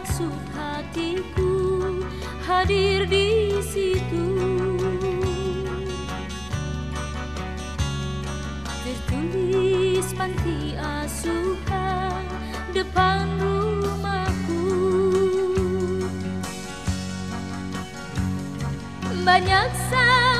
maksud hatiku hadir di situ. Tertulis panti asuhan depan rumahku. Banyak saudaraku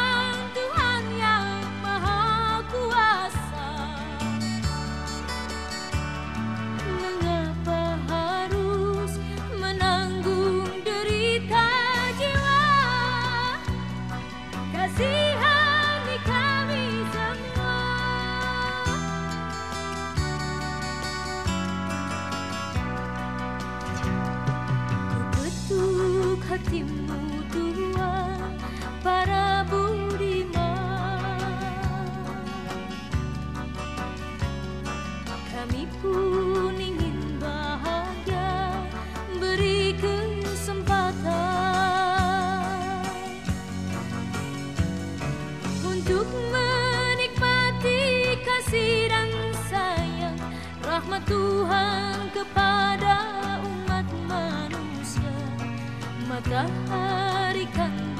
hatimu Tuhan para budiman. Kami pun ingin bahagia beri kesempatan. Untuk menikmati kasih dan sayang Rahmat Tuhan kepada Matahari kan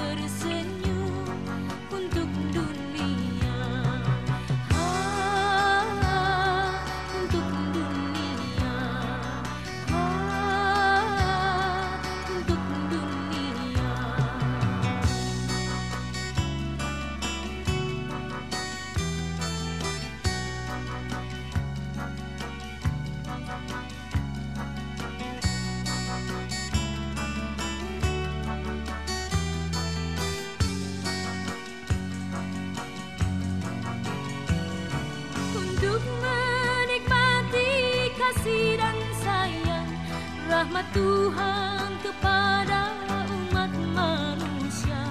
rahmat Tuhan kepada umat manusia.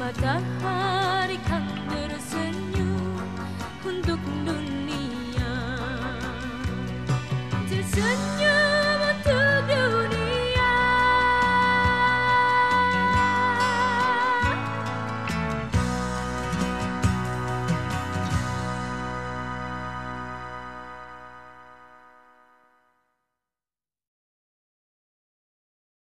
Matahari kan